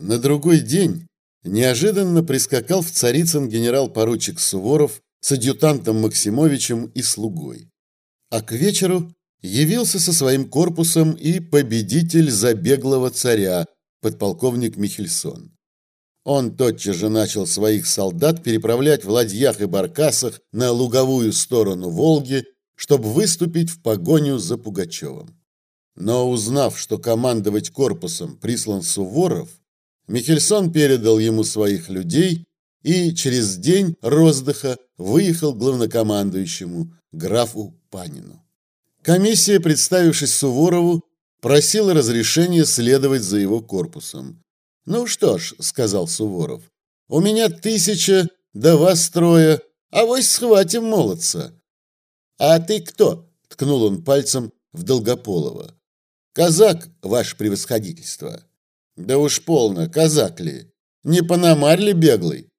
На другой день неожиданно прискакал в Царицын генерал-поручик Суворов с адъютантом Максимовичем и слугой. А к вечеру явился со своим корпусом и победитель забеглого царя, подполковник Михельсон. Он тотчас же начал своих солдат переправлять в ладьях и баркасах на луговую сторону Волги, чтобы выступить в погоню за Пугачевым. Но узнав, что командовать корпусом прислан Суворов, Михельсон передал ему своих людей и через день роздыха выехал главнокомандующему графу Панину. Комиссия, представившись Суворову, просила разрешения следовать за его корпусом. «Ну что ж», — сказал Суворов, — «у меня тысяча, до вас трое, а вось схватим молодца». «А ты кто?» — ткнул он пальцем в Долгополова. «Казак, ваше превосходительство». «Да уж полно, казак ли? Не пономарь ли беглый?»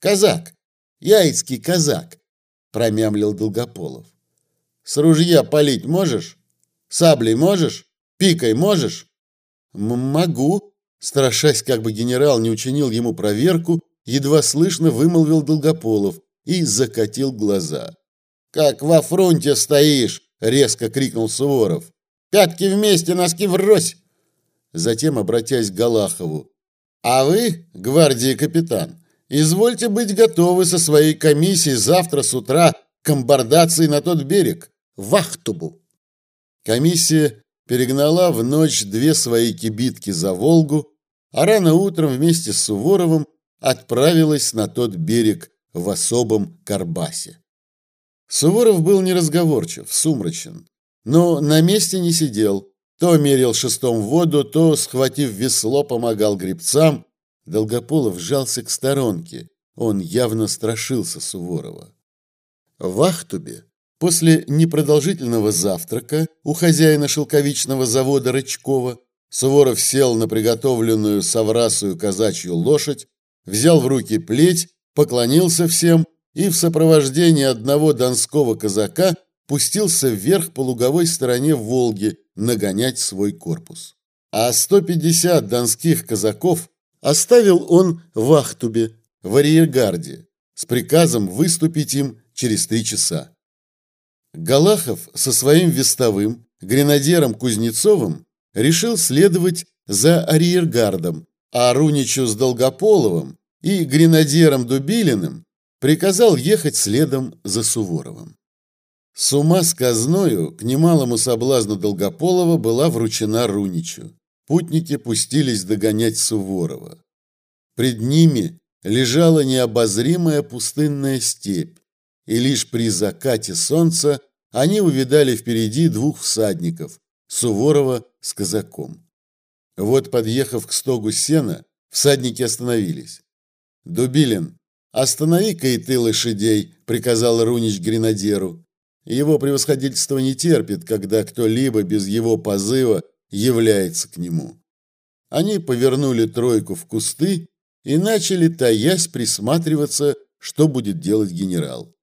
«Казак, яицкий казак», — промямлил Долгополов. «С ружья палить можешь? Саблей можешь? Пикой можешь?» М «Могу», страшась, как бы генерал не учинил ему проверку, едва слышно вымолвил Долгополов и закатил глаза. «Как во фронте стоишь!» — резко крикнул Суворов. «Пятки вместе, носки врозь!» Затем, обратясь к Галахову. «А вы, гвардии капитан, извольте быть готовы со своей комиссией завтра с утра к комбардации на тот берег, в Ахтубу». Комиссия перегнала в ночь две свои кибитки за Волгу, а рано утром вместе с Суворовым отправилась на тот берег в особом Карбасе. Суворов был неразговорчив, сумрачен, но на месте не сидел, то мерил шестом воду, то, схватив весло, помогал гребцам. Долгополов сжался к сторонке, он явно страшился Суворова. В Ахтубе После непродолжительного завтрака у хозяина шелковичного завода Рычкова Суворов сел на приготовленную соврасую казачью лошадь, взял в руки плеть, поклонился всем и в сопровождении одного донского казака пустился вверх по луговой стороне Волги нагонять свой корпус. А 150 донских казаков оставил он в Ахтубе, в арьергарде, с приказом выступить им через три часа. Галахов со своим вестовым, гренадером Кузнецовым, решил следовать за арьергардом, а Руничу с Долгополовым и гренадером Дубилиным приказал ехать следом за Суворовым. С ума с казною к немалому соблазну Долгополова была вручена Руничу. Путники пустились догонять Суворова. Пред ними лежала необозримая пустынная степь, и лишь при закате солнца они увидали впереди двух всадников – Суворова с казаком. Вот, подъехав к стогу сена, всадники остановились. «Дубилин, останови-ка и ты лошадей», – приказал Рунич гренадеру. Его превосходительство не терпит, когда кто-либо без его позыва является к нему. Они повернули тройку в кусты и начали, таясь, присматриваться, что будет делать генерал.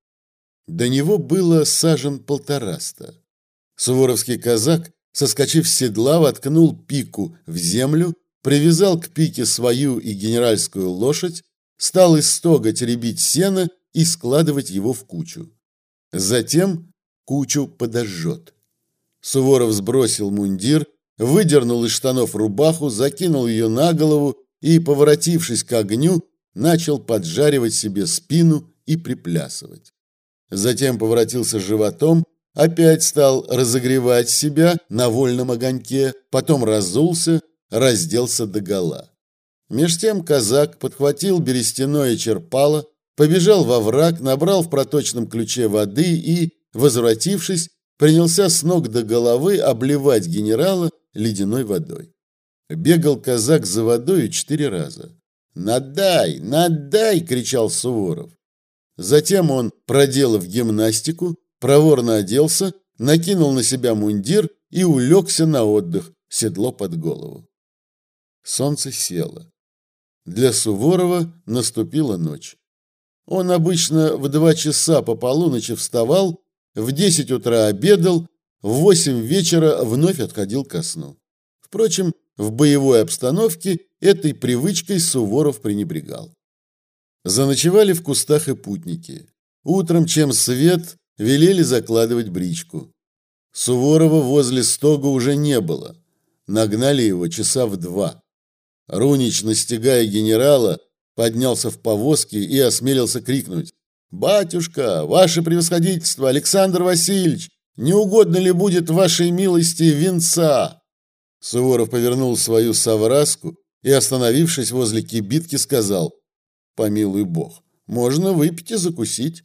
До него было сажен полтораста. Суворовский казак, соскочив с седла, воткнул пику в землю, привязал к пике свою и генеральскую лошадь, стал из стога теребить сено и складывать его в кучу. Затем кучу подожжет. Суворов сбросил мундир, выдернул из штанов рубаху, закинул ее на голову и, поворотившись к огню, начал поджаривать себе спину и приплясывать затем поворотился животом, опять стал разогревать себя на вольном огоньке, потом разулся, разделся догола. Меж тем казак подхватил берестяное черпало, побежал во враг, набрал в проточном ключе воды и, возвратившись, принялся с ног до головы обливать генерала ледяной водой. Бегал казак за водой четыре раза. «Надай! Надай!» – кричал Суворов. Затем он, проделав гимнастику, проворно оделся, накинул на себя мундир и улегся на отдых, седло под голову. Солнце село. Для Суворова наступила ночь. Он обычно в два часа по полуночи вставал, в десять утра обедал, в восемь вечера вновь отходил ко сну. Впрочем, в боевой обстановке этой привычкой Суворов пренебрегал. Заночевали в кустах и путники. Утром, чем свет, велели закладывать бричку. Суворова возле стога уже не было. Нагнали его часа в два. Рунич, настигая генерала, поднялся в повозке и осмелился крикнуть. «Батюшка, ваше превосходительство, Александр Васильевич, не угодно ли будет вашей милости венца?» Суворов повернул свою совраску и, остановившись возле кибитки, сказал «Помилуй бог, можно выпить и закусить».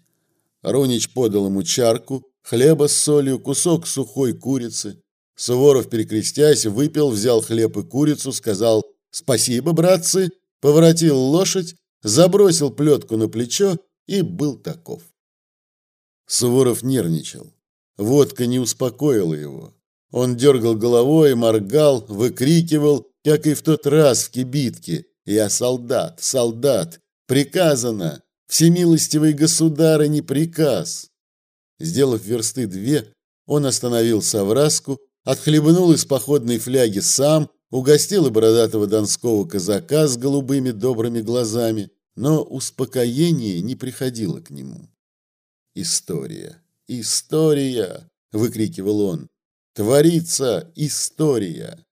Рунич подал ему чарку, хлеба с солью, кусок сухой курицы. Суворов, перекрестясь, выпил, взял хлеб и курицу, сказал «Спасибо, братцы», поворотил лошадь, забросил плетку на плечо и был таков. Суворов нервничал. Водка не успокоила его. Он дергал головой, моргал, выкрикивал, как и в тот раз в кибитке. «Я солдат, солдат! Приказано! Всемилостивый государь, не приказ!» Сделав версты две, он остановил совраску, отхлебнул из походной фляги сам, угостил и бородатого донского казака с голубыми добрыми глазами, но успокоение не приходило к нему. «История! История!» — выкрикивал он. «Творится история!»